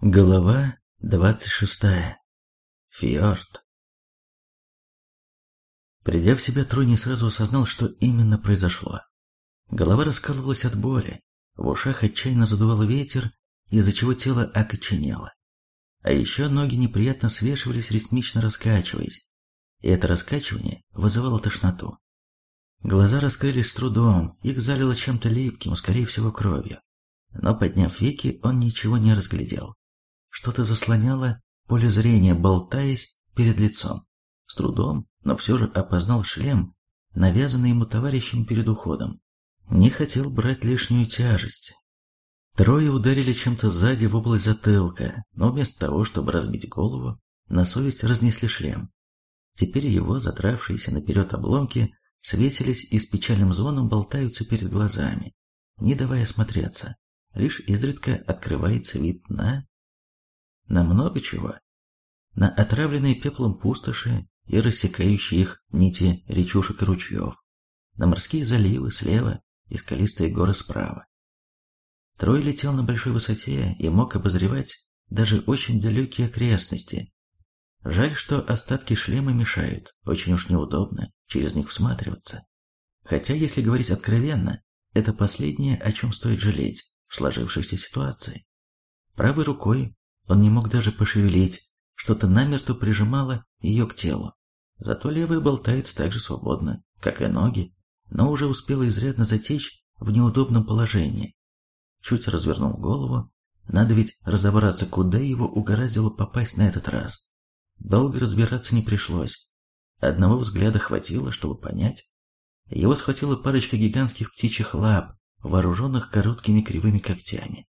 Глава двадцать шестая. Фьорд. Придя в себя, Трой не сразу осознал, что именно произошло. Голова раскалывалась от боли, в ушах отчаянно задувал ветер, из-за чего тело окоченело. А еще ноги неприятно свешивались, ритмично раскачиваясь, и это раскачивание вызывало тошноту. Глаза раскрылись с трудом, их залило чем-то липким, скорее всего кровью. Но, подняв веки, он ничего не разглядел. Что-то заслоняло поле зрения, болтаясь перед лицом. С трудом, но все же опознал шлем, навязанный ему товарищем перед уходом. Не хотел брать лишнюю тяжесть. Трое ударили чем-то сзади в область затылка, но вместо того, чтобы разбить голову, на совесть разнесли шлем. Теперь его, затравшиеся наперед обломки, светились и с печальным звоном болтаются перед глазами, не давая смотреться. Лишь изредка открывается вид на на много чего. На отравленные пеплом пустоши и рассекающие их нити речушек и ручьев, на морские заливы слева и скалистые горы справа. Трой летел на большой высоте и мог обозревать даже очень далекие окрестности. Жаль, что остатки шлема мешают, очень уж неудобно через них всматриваться. Хотя, если говорить откровенно, это последнее, о чем стоит жалеть в сложившейся ситуации. Правой рукой он не мог даже пошевелить, что-то намертво прижимало ее к телу. Зато левая болтается так же свободно, как и ноги, но уже успела изрядно затечь в неудобном положении. Чуть развернул голову, надо ведь разобраться, куда его угораздило попасть на этот раз. Долго разбираться не пришлось. Одного взгляда хватило, чтобы понять. Его схватила парочка гигантских птичьих лап, вооруженных короткими кривыми когтями.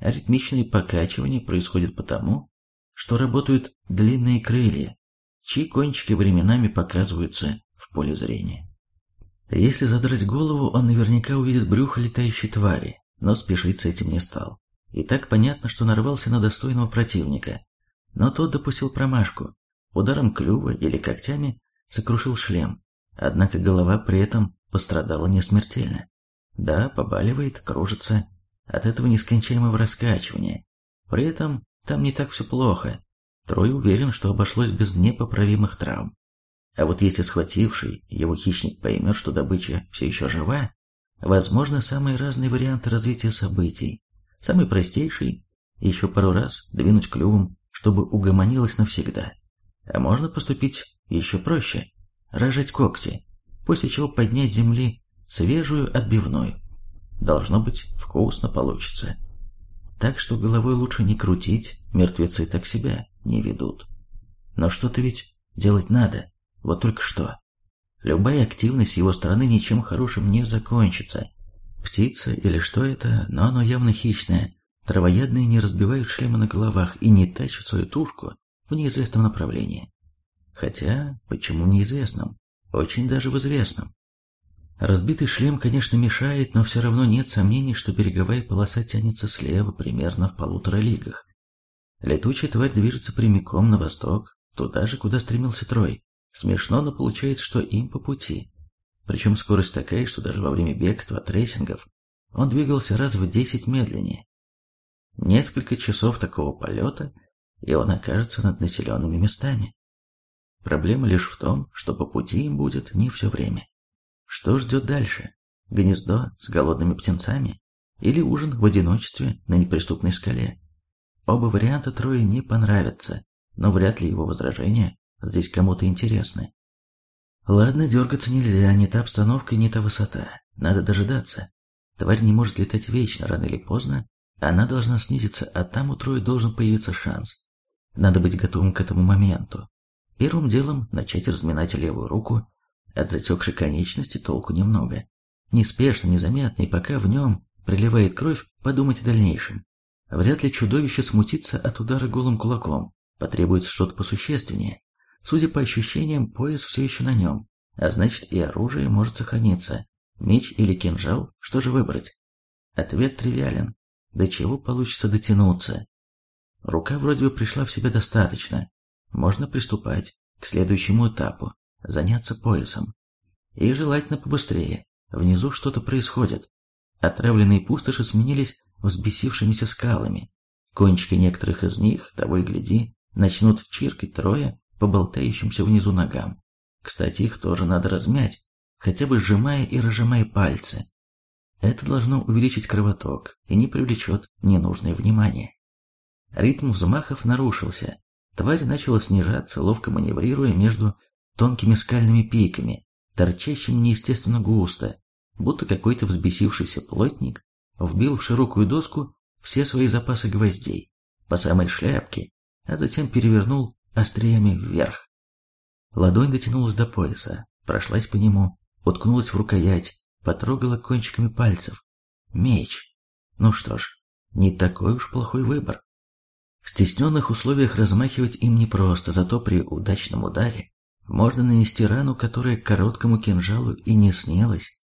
Аритмичные покачивания происходят потому, что работают длинные крылья, чьи кончики временами показываются в поле зрения. Если задрать голову, он наверняка увидит брюхо летающей твари, но спешить с этим не стал. И так понятно, что нарвался на достойного противника. Но тот допустил промашку. Ударом клюва или когтями сокрушил шлем. Однако голова при этом пострадала не смертельно. Да, побаливает, кружится, от этого нескончаемого раскачивания. При этом там не так все плохо. Трой уверен, что обошлось без непоправимых травм. А вот если схвативший его хищник поймет, что добыча все еще жива, возможно самые разные варианты развития событий. Самый простейший – еще пару раз двинуть клювом, чтобы угомонилось навсегда. А можно поступить еще проще – рожать когти, после чего поднять земли свежую отбивную. Должно быть, вкусно получится. Так что головой лучше не крутить, мертвецы так себя не ведут. Но что-то ведь делать надо, вот только что. Любая активность его стороны ничем хорошим не закончится. Птица или что это, но оно явно хищное. Травоядные не разбивают шлемы на головах и не тащат свою тушку в неизвестном направлении. Хотя, почему неизвестном? Очень даже в известном. Разбитый шлем, конечно, мешает, но все равно нет сомнений, что береговая полоса тянется слева, примерно в полутора лигах. Летучая тварь движется прямиком на восток, туда же, куда стремился Трой. Смешно, но получается, что им по пути. Причем скорость такая, что даже во время бегства от рейсингов он двигался раз в десять медленнее. Несколько часов такого полета, и он окажется над населенными местами. Проблема лишь в том, что по пути им будет не все время. Что ждет дальше? Гнездо с голодными птенцами? Или ужин в одиночестве на неприступной скале? Оба варианта Трое не понравятся, но вряд ли его возражения здесь кому-то интересны. Ладно, дергаться нельзя, не та обстановка не та высота. Надо дожидаться. Тварь не может летать вечно, рано или поздно. Она должна снизиться, а там у Трои должен появиться шанс. Надо быть готовым к этому моменту. Первым делом начать разминать левую руку, от затекшей конечности толку немного. Неспешно, незаметно, и пока в нем приливает кровь, подумать о дальнейшем. Вряд ли чудовище смутится от удара голым кулаком, потребуется что-то посущественнее. Судя по ощущениям, пояс все еще на нем, а значит и оружие может сохраниться. Меч или кинжал, что же выбрать? Ответ тривиален. До чего получится дотянуться? Рука вроде бы пришла в себя достаточно. Можно приступать к следующему этапу заняться поясом. И желательно побыстрее. Внизу что-то происходит. Отравленные пустоши сменились взбесившимися скалами. Кончики некоторых из них, того и гляди, начнут чиркать трое по болтающимся внизу ногам. Кстати, их тоже надо размять, хотя бы сжимая и разжимая пальцы. Это должно увеличить кровоток и не привлечет ненужное внимание. Ритм взмахов нарушился. Тварь начала снижаться, ловко маневрируя между тонкими скальными пиками, торчащими неестественно густо, будто какой-то взбесившийся плотник вбил в широкую доску все свои запасы гвоздей по самой шляпке, а затем перевернул остриями вверх. Ладонь дотянулась до пояса, прошлась по нему, уткнулась в рукоять, потрогала кончиками пальцев. Меч. Ну что ж, не такой уж плохой выбор. В стесненных условиях размахивать им непросто, зато при удачном ударе можно нанести рану, которая короткому кинжалу и не снилась.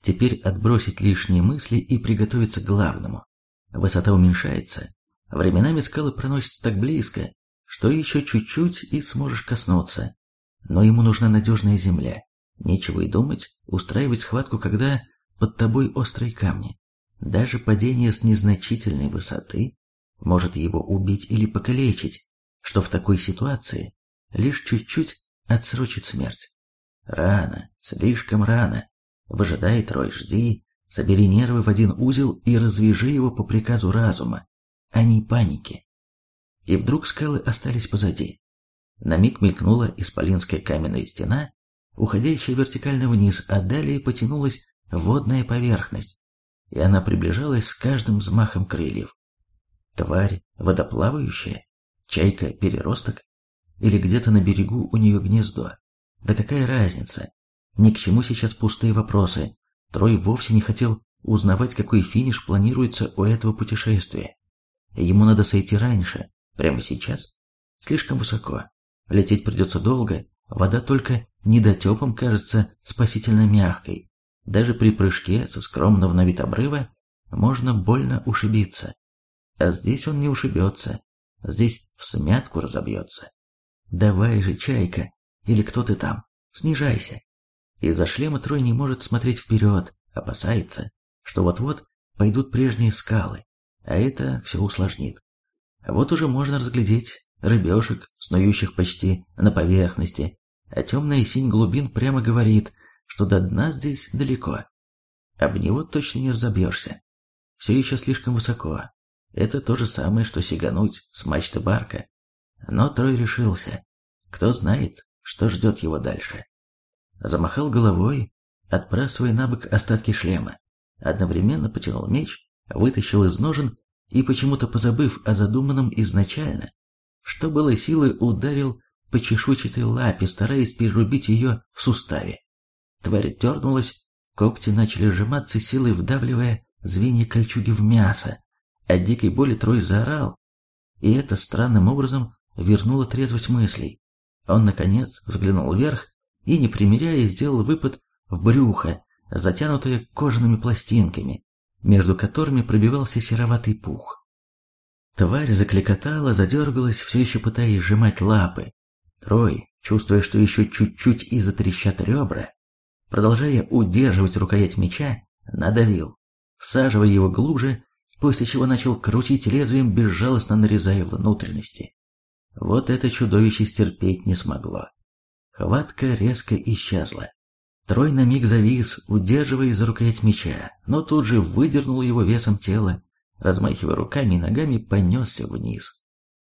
Теперь отбросить лишние мысли и приготовиться к главному. Высота уменьшается. Временами скалы проносятся так близко, что еще чуть-чуть и сможешь коснуться. Но ему нужна надежная земля. Нечего и думать, устраивать схватку, когда под тобой острые камни. Даже падение с незначительной высоты может его убить или покалечить, что в такой ситуации лишь чуть-чуть отсрочит смерть. Рано, слишком рано. Выжидай, Трой, жди, собери нервы в один узел и развяжи его по приказу разума, а не паники. И вдруг скалы остались позади. На миг мелькнула исполинская каменная стена, уходящая вертикально вниз, а далее потянулась водная поверхность, и она приближалась с каждым взмахом крыльев. Тварь водоплавающая, чайка-переросток, или где-то на берегу у нее гнездо. Да какая разница? Ни к чему сейчас пустые вопросы. Трой вовсе не хотел узнавать, какой финиш планируется у этого путешествия. Ему надо сойти раньше, прямо сейчас. Слишком высоко. Лететь придется долго, вода только недотепом кажется спасительно мягкой. Даже при прыжке со скромного на вид обрыва можно больно ушибиться. А здесь он не ушибется, здесь в смятку разобьется. Давай же, чайка, или кто ты там, снижайся. Из-за шлема Трой не может смотреть вперед, опасается, что вот-вот пойдут прежние скалы, а это все усложнит. Вот уже можно разглядеть рыбешек, снующих почти на поверхности, а темная синь глубин прямо говорит, что до дна здесь далеко. Об него точно не разобьешься. Все еще слишком высоко. Это то же самое, что сигануть с мачты барка. Но Трой решился. Кто знает, что ждет его дальше. Замахал головой, отбрасывая на бок остатки шлема. Одновременно потянул меч, вытащил из ножен и, почему-то позабыв о задуманном изначально, что было силы, ударил по чешуйчатой лапе, стараясь перерубить ее в суставе. Тварь дернулась, когти начали сжиматься, силой вдавливая звенья кольчуги в мясо. От дикой боли Трой заорал, и это странным образом вернуло трезвость мыслей. Он, наконец, взглянул вверх и, не примиряя, сделал выпад в брюхо, затянутое кожаными пластинками, между которыми пробивался сероватый пух. Тварь закликотала, задергалась, все еще пытаясь сжимать лапы. Трой, чувствуя, что еще чуть-чуть и затрещат ребра, продолжая удерживать рукоять меча, надавил, всаживая его глубже, после чего начал крутить лезвием, безжалостно нарезая внутренности. Вот это чудовище стерпеть не смогло. Хватка резко исчезла. Трой на миг завис, удерживая за рукоять меча, но тут же выдернул его весом тела, размахивая руками и ногами, понесся вниз.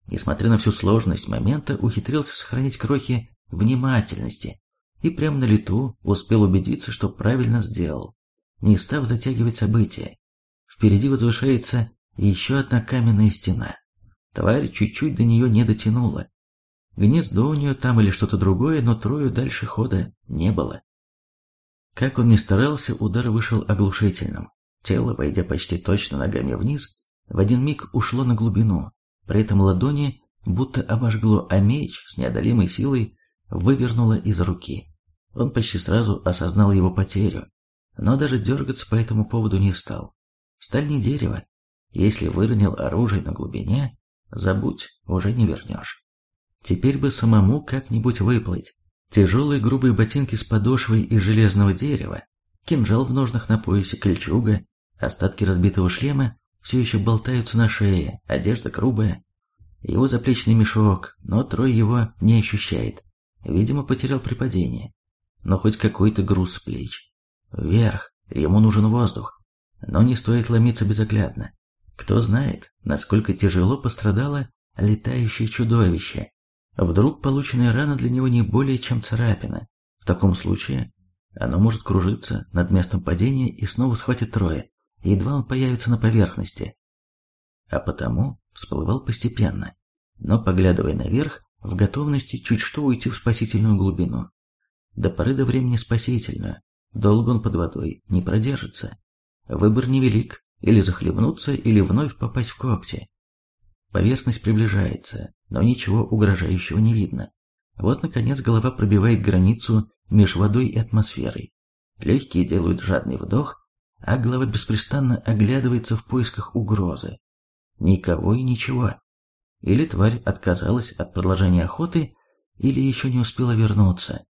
Несмотря на всю сложность момента, ухитрился сохранить крохи внимательности и прямо на лету успел убедиться, что правильно сделал, не став затягивать события. Впереди возвышается еще одна каменная стена. Тварь чуть-чуть до нее не дотянула. Гнездо у нее там или что-то другое, но Трою дальше хода не было. Как он ни старался, удар вышел оглушительным. Тело, войдя почти точно ногами вниз, в один миг ушло на глубину. При этом ладони будто обожгло, а меч с неодолимой силой вывернуло из руки. Он почти сразу осознал его потерю, но даже дергаться по этому поводу не стал. Сталь не дерево. Если выронил оружие на глубине, забудь, уже не вернешь. Теперь бы самому как-нибудь выплыть. Тяжелые грубые ботинки с подошвой из железного дерева, кинжал в ножнах на поясе, кольчуга, остатки разбитого шлема – все еще болтаются на шее, одежда грубая. Его заплечный мешок, но Трой его не ощущает. Видимо, потерял при падении. Но хоть какой-то груз с плеч. Вверх, ему нужен воздух. Но не стоит ломиться безоглядно. Кто знает, насколько тяжело пострадало летающее чудовище. Вдруг полученная рана для него не более чем царапина. В таком случае оно может кружиться над местом падения и снова схватит Троя, едва он появится на поверхности. А потому всплывал постепенно, но поглядывая наверх, в готовности чуть что уйти в спасительную глубину. До поры до времени спасительную, долго он под водой не продержится. Выбор невелик, или захлебнуться, или вновь попасть в когти. Поверхность приближается, но ничего угрожающего не видно. Вот, наконец, голова пробивает границу между водой и атмосферой. Легкие делают жадный вдох, а голова беспрестанно оглядывается в поисках угрозы. Никого и ничего. Или тварь отказалась от продолжения охоты, или еще не успела вернуться.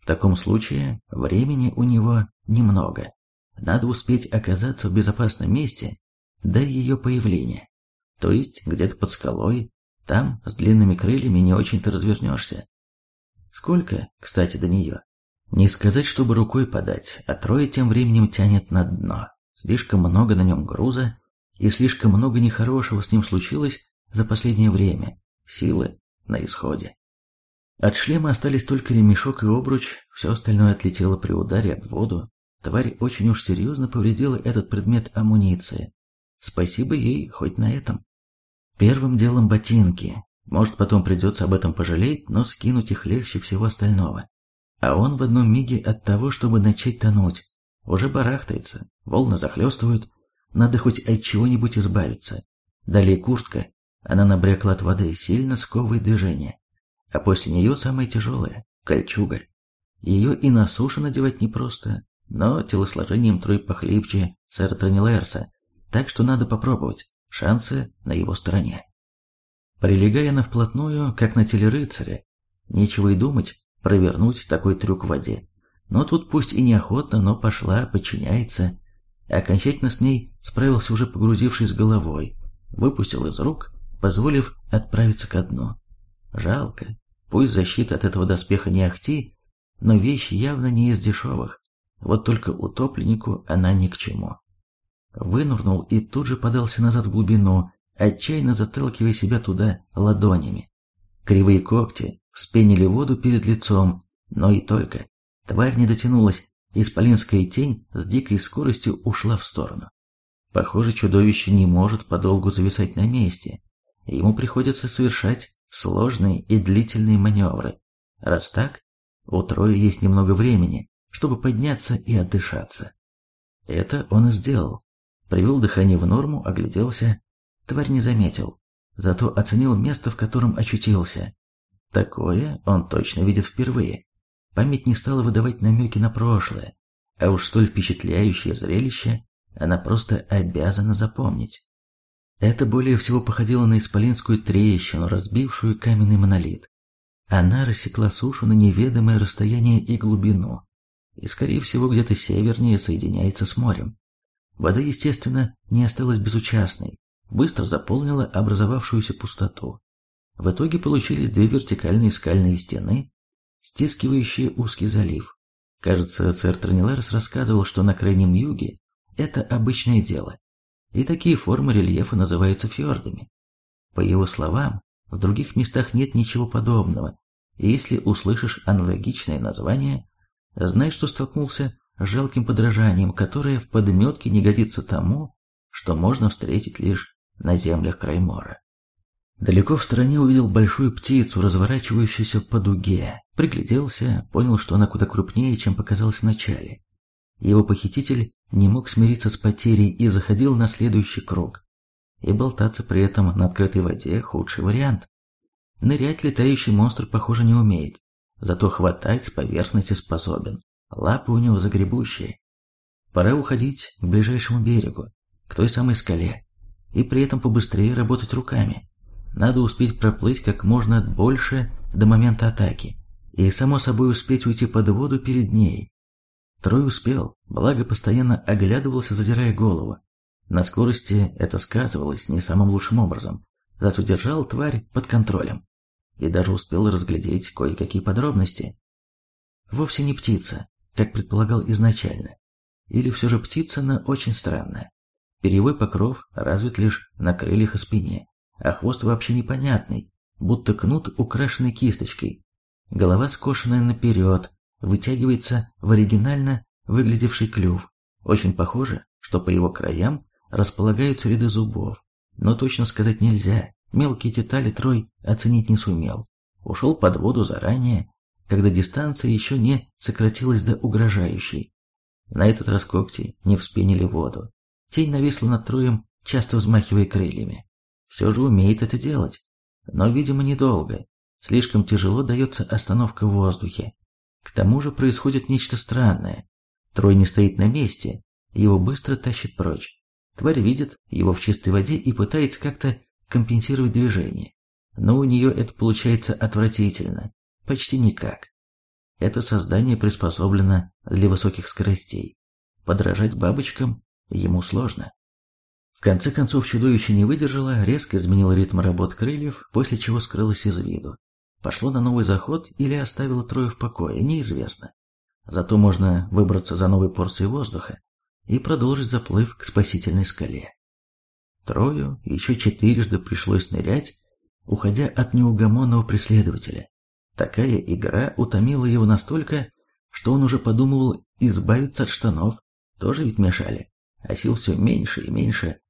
В таком случае времени у него немного. Надо успеть оказаться в безопасном месте до ее появления. То есть где-то под скалой, там с длинными крыльями не очень-то развернешься. Сколько, кстати, до нее? Не сказать, чтобы рукой подать, а трое тем временем тянет на дно. Слишком много на нем груза, и слишком много нехорошего с ним случилось за последнее время. Силы на исходе. От шлема остались только ремешок и обруч, все остальное отлетело при ударе об воду. Тварь очень уж серьезно повредила этот предмет амуниции. Спасибо ей хоть на этом. Первым делом ботинки. Может, потом придется об этом пожалеть, но скинуть их легче всего остального. А он в одном миге от того, чтобы начать тонуть. Уже барахтается, волны захлестывают, надо хоть от чего-нибудь избавиться. Далее куртка, она набрякла от воды, сильно сковывает движение. А после нее самое тяжелое – кольчуга. Ее и на суше надевать непросто, но телосложением трой похлипче сэра Тронилерса, так что надо попробовать, шансы на его стороне. Прилегая на вплотную, как на телерыцаре, нечего и думать провернуть такой трюк в воде. Но тут пусть и неохотно, но пошла, подчиняется. Окончательно с ней справился уже погрузившись головой, выпустил из рук, позволив отправиться ко дну. Жалко, пусть защита от этого доспеха не ахти, но вещь явно не из дешевых. Вот только утопленнику она ни к чему. Вынурнул и тут же подался назад в глубину, отчаянно заталкивая себя туда ладонями. Кривые когти вспенили воду перед лицом, но и только. Тварь не дотянулась, исполинская тень с дикой скоростью ушла в сторону. Похоже, чудовище не может подолгу зависать на месте. Ему приходится совершать сложные и длительные маневры. Раз так, у Троя есть немного времени, чтобы подняться и отдышаться. Это он и сделал. Привел дыхание в норму, огляделся. Тварь не заметил, зато оценил место, в котором очутился. Такое он точно видит впервые. Память не стала выдавать намеки на прошлое, а уж столь впечатляющее зрелище она просто обязана запомнить. Это более всего походило на исполинскую трещину, разбившую каменный монолит. Она рассекла сушу на неведомое расстояние и глубину, и, скорее всего, где-то севернее соединяется с морем. Вода, естественно, не осталась безучастной, быстро заполнила образовавшуюся пустоту. В итоге получились две вертикальные скальные стены, стискивающие узкий залив. Кажется, сэр Трониларес рассказывал, что на крайнем юге это обычное дело, и такие формы рельефа называются фьордами. По его словам, в других местах нет ничего подобного, и если услышишь аналогичное название, знай, что столкнулся с жалким подражанием, которое в подметке не годится тому, что можно встретить лишь на землях Краймора. Далеко в стороне увидел большую птицу, разворачивающуюся по дуге. Пригляделся, понял, что она куда крупнее, чем показалось вначале. Его похититель не мог смириться с потерей и заходил на следующий круг. И болтаться при этом на открытой воде – худший вариант. Нырять летающий монстр, похоже, не умеет, зато хватать с поверхности способен. Лапы у него загребущие. Пора уходить к ближайшему берегу, к той самой скале, и при этом побыстрее работать руками. Надо успеть проплыть как можно больше до момента атаки, и, само собой, успеть уйти под воду перед ней. Трой успел, благо постоянно оглядывался, задирая голову. На скорости это сказывалось не самым лучшим образом, зато держал тварь под контролем. И даже успел разглядеть кое-какие подробности. Вовсе не птица, как предполагал изначально. Или все же птица, но очень странная. Перьевой покров развит лишь на крыльях и спине, а хвост вообще непонятный, будто кнут, украшенный кисточкой. Голова скошенная наперед, вытягивается в оригинально выглядевший клюв. Очень похоже, что по его краям располагаются ряды зубов. Но точно сказать нельзя, мелкие детали Трой оценить не сумел. Ушел под воду заранее, когда дистанция еще не сократилась до угрожающей. На этот раз когти не вспенили воду. Тень нависла над Троем, часто взмахивая крыльями. Все же умеет это делать. Но, видимо, недолго. Слишком тяжело дается остановка в воздухе. К тому же происходит нечто странное. Трой не стоит на месте, его быстро тащит прочь. Тварь видит его в чистой воде и пытается как-то компенсировать движение. Но у нее это получается отвратительно, почти никак. Это создание приспособлено для высоких скоростей. Подражать бабочкам ему сложно. В конце концов чудовище не выдержало, резко изменило ритм работ крыльев, после чего скрылось из виду. Пошло на новый заход или оставило трое в покое, неизвестно. Зато можно выбраться за новой порцией воздуха и продолжить заплыв к спасительной скале. Трою еще четырежды пришлось нырять, уходя от неугомонного преследователя. Такая игра утомила его настолько, что он уже подумывал избавиться от штанов, тоже ведь мешали, а сил все меньше и меньше.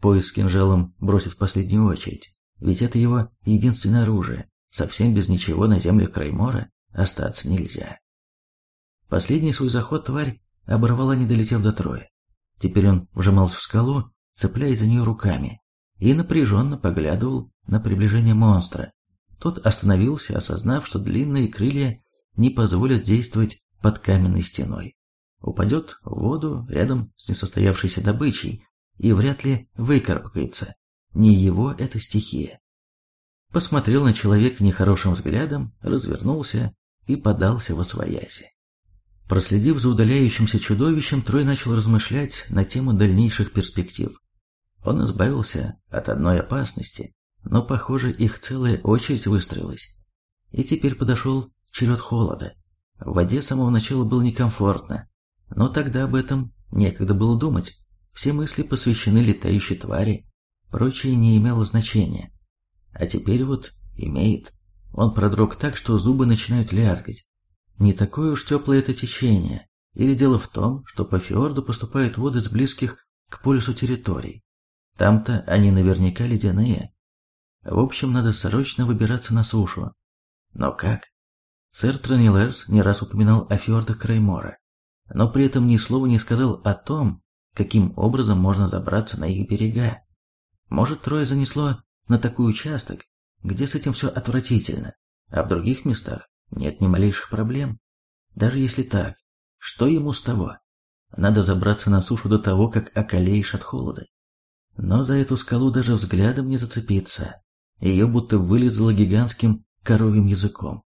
Пояс с кинжалом бросит в последнюю очередь, ведь это его единственное оружие, совсем без ничего на землях Краймора остаться нельзя. Последний свой заход тварь оборвала, не долетев до Троя. Теперь он вжимался в скалу, цепляясь за нее руками, и напряженно поглядывал на приближение монстра. Тот остановился, осознав, что длинные крылья не позволят действовать под каменной стеной. Упадет в воду рядом с несостоявшейся добычей и вряд ли выкарабкается. Не его это стихия. Посмотрел на человека нехорошим взглядом, развернулся и подался во свояси. Проследив за удаляющимся чудовищем, Трой начал размышлять на тему дальнейших перспектив. Он избавился от одной опасности, но, похоже, их целая очередь выстроилась. И теперь подошел черед холода. В воде с самого начала было некомфортно, но тогда об этом некогда было думать. Все мысли посвящены летающей твари, прочее не имело значения. А теперь вот имеет. Он продрог так, что зубы начинают лязгать. Не такое уж теплое это течение, или дело в том, что по фьорду поступают воды с близких к полюсу территорий. Там-то они наверняка ледяные. В общем, надо срочно выбираться на сушу. Но как? Сэр Тронилерс не раз упоминал о фьордах Краймора, но при этом ни слова не сказал о том, каким образом можно забраться на их берега. Может, трое занесло на такой участок, где с этим все отвратительно, а в других местах нет ни малейших проблем. Даже если так, что ему с того? Надо забраться на сушу до того, как околеешь от холода. Но за эту скалу даже взглядом не зацепиться. Ее будто вылезало гигантским коровьим языком.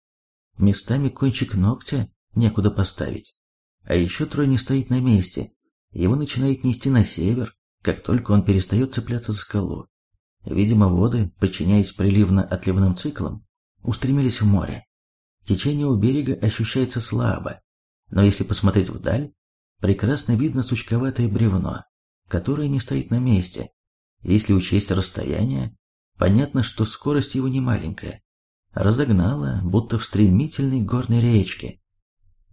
Местами кончик ногтя некуда поставить. А еще трой не стоит на месте. Его начинает нести на север, как только он перестает цепляться за скалу. Видимо, воды, подчиняясь приливно-отливным циклам, устремились в море. Течение у берега ощущается слабо, но если посмотреть вдаль, прекрасно видно сучковатое бревно, которое не стоит на месте. Если учесть расстояние, понятно, что скорость его не маленькая. Разогнала, будто в стремительной горной речке.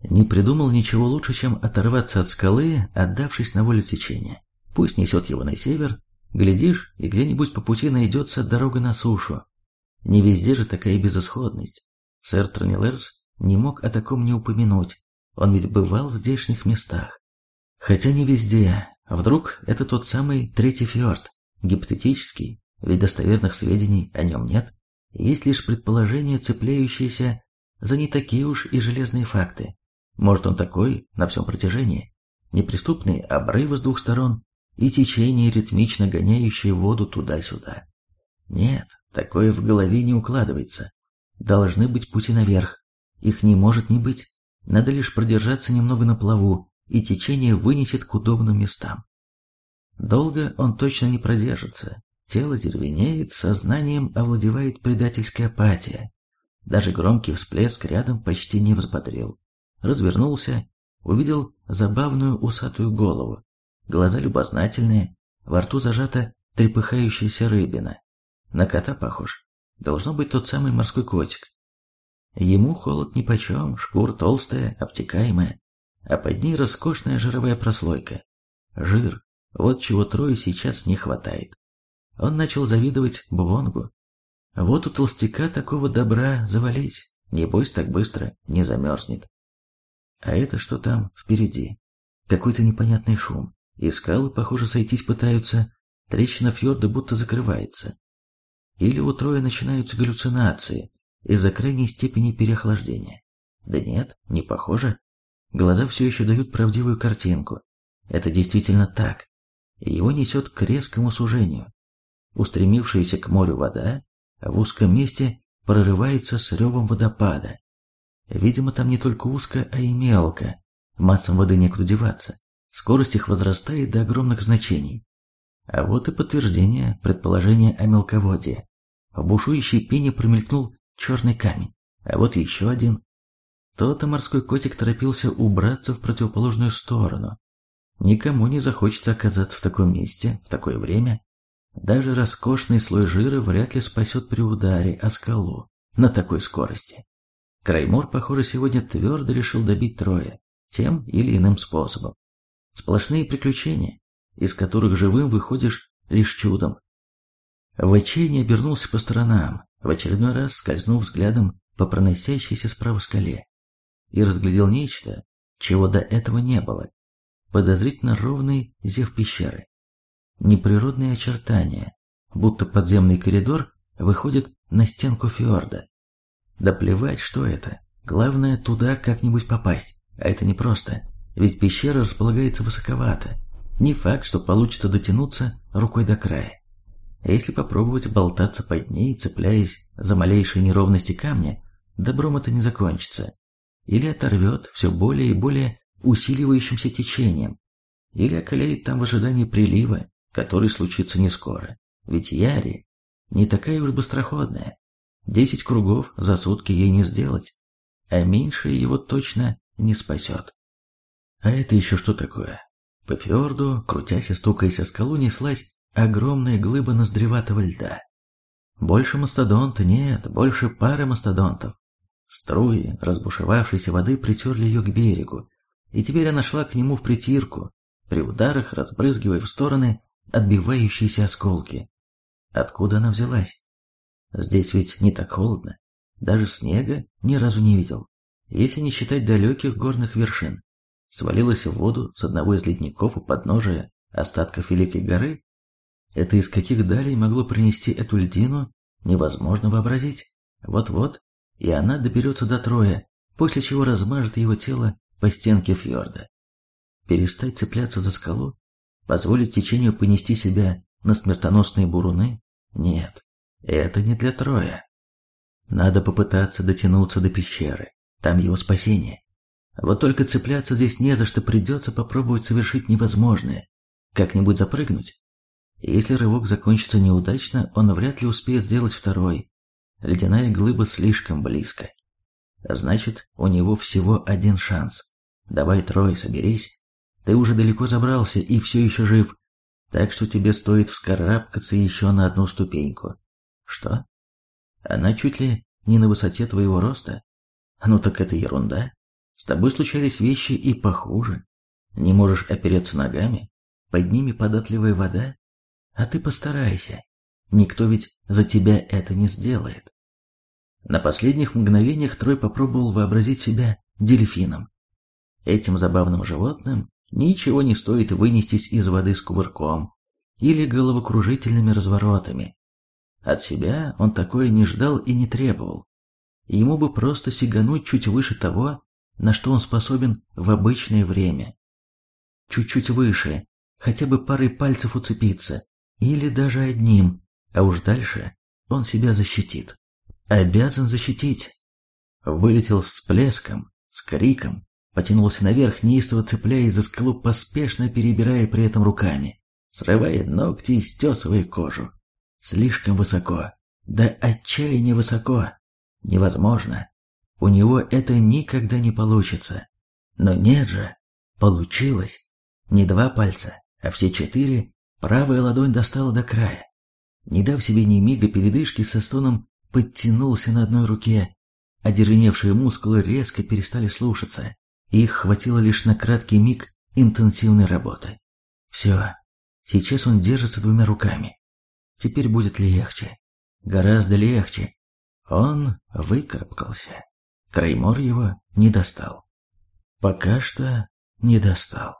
Не придумал ничего лучше, чем оторваться от скалы, отдавшись на волю течения. Пусть несет его на север, глядишь, и где-нибудь по пути найдется дорога на сушу. Не везде же такая безысходность. Сэр Тронилерс не мог о таком не упомянуть, он ведь бывал в здешних местах. Хотя не везде, вдруг это тот самый третий фьорд, гипотетический, ведь достоверных сведений о нем нет, есть лишь предположения, цепляющиеся за не такие уж и железные факты. Может он такой на всем протяжении? Неприступные обрывы с двух сторон и течение, ритмично гоняющее воду туда-сюда. Нет, такое в голове не укладывается. Должны быть пути наверх. Их не может не быть. Надо лишь продержаться немного на плаву, и течение вынесет к удобным местам. Долго он точно не продержится. Тело деревенеет, сознанием овладевает предательская апатия. Даже громкий всплеск рядом почти не взбодрил. Развернулся, увидел забавную усатую голову. Глаза любознательные, во рту зажата трепыхающаяся рыбина. На кота похож. Должно быть тот самый морской котик. Ему холод нипочем, шкура толстая, обтекаемая, а под ней роскошная жировая прослойка. Жир, вот чего Трою сейчас не хватает. Он начал завидовать Бвонгу. Вот у толстяка такого добра завалить, небось так быстро не замерзнет. А это что там впереди? Какой-то непонятный шум. И скалы, похоже, сойтись пытаются. Трещина фьорда будто закрывается. Или у Троя начинаются галлюцинации из-за крайней степени переохлаждения. Да нет, не похоже. Глаза все еще дают правдивую картинку. Это действительно так. Его несет к резкому сужению. Устремившаяся к морю вода в узком месте прорывается с ревом водопада. Видимо, там не только узко, а и мелко. Массам воды некуда деваться. Скорость их возрастает до огромных значений. А вот и подтверждение предположения о мелководье. В бушующей пене промелькнул черный камень, а вот еще один. То-то морской котик торопился убраться в противоположную сторону. Никому не захочется оказаться в таком месте, в такое время. Даже роскошный слой жира вряд ли спасет при ударе о скалу на такой скорости. Краймор, похоже, сегодня твердо решил добить Троя, тем или иным способом. Сплошные приключения, из которых живым выходишь лишь чудом. В отчаянии обернулся по сторонам, в очередной раз скользнув взглядом по проносящейся справа скале, и разглядел нечто, чего до этого не было. Подозрительно ровный зев пещеры. Неприродные очертания, будто подземный коридор выходит на стенку фьорда. Да плевать, что это. Главное, туда как-нибудь попасть. А это непросто, ведь пещера располагается высоковато. Не факт, что получится дотянуться рукой до края. А если попробовать болтаться под ней, цепляясь за малейшие неровности камня, добром это не закончится. Или оторвет все более и более усиливающимся течением, или околяет там в ожидании прилива, который случится не скоро. Ведь Яри не такая уж быстроходная. Десять кругов за сутки ей не сделать, а меньше его точно не спасет. А это еще что такое? По фьорду, крутясь и стукаясь о скалу, неслась огромная глыба ноздреватого льда. Больше мастодонта нет, больше пары мастодонтов. Струи разбушевавшейся воды притерли ее к берегу, и теперь она шла к нему в притирку, при ударах разбрызгивая в стороны отбивающиеся осколки. Откуда она взялась? Здесь ведь не так холодно. Даже снега ни разу не видел, если не считать далеких горных вершин. Свалилась в воду с одного из ледников у подножия остатков Великой горы. Это из каких далей могло принести эту льдину, невозможно вообразить. Вот-вот, и она доберется до Троя, после чего размажет его тело по стенке фьорда. Перестать цепляться за скалу? Позволить течению понести себя на смертоносные буруны? Нет. Это не для Троя. Надо попытаться дотянуться до пещеры. Там его спасение. Вот только цепляться здесь не за что, придется попробовать совершить невозможное. Как-нибудь запрыгнуть. Если рывок закончится неудачно, он вряд ли успеет сделать второй. Ледяная глыба слишком близко. Значит, у него всего один шанс. Давай, Трой, соберись. Ты уже далеко забрался и все еще жив, так что тебе стоит вскарабкаться еще на одну ступеньку. Что? Она чуть ли не на высоте твоего роста? Ну так это ерунда. С тобой случались вещи и похуже. Не можешь опереться ногами, под ними податливая вода. А ты постарайся. Никто ведь за тебя это не сделает. На последних мгновениях Трой попробовал вообразить себя дельфином. Этим забавным животным ничего не стоит вынестись из воды с кувырком или головокружительными разворотами, от себя он такое не ждал и не требовал. Ему бы просто сигануть чуть выше того, на что он способен в обычное время. Чуть-чуть выше, хотя бы парой пальцев уцепиться, или даже одним, а уж дальше он себя защитит. Обязан защитить. Вылетел с всплеском, с криком, потянулся наверх, неистово цепляясь за скалу, поспешно перебирая при этом руками. срывая ногти и стесывая кожу. Слишком высоко, да отчаяние высоко. Невозможно. У него это никогда не получится. Но нет же, получилось. Не два пальца, а все четыре, правая ладонь достала до края. Не дав себе ни мига передышки, со стоном подтянулся на одной руке. Одервеневшие мускулы резко перестали слушаться. Их хватило лишь на краткий миг интенсивной работы. Все, сейчас он держится двумя руками. Теперь будет легче. Гораздо легче. Он выкарабкался. Краймор его не достал. Пока что не достал.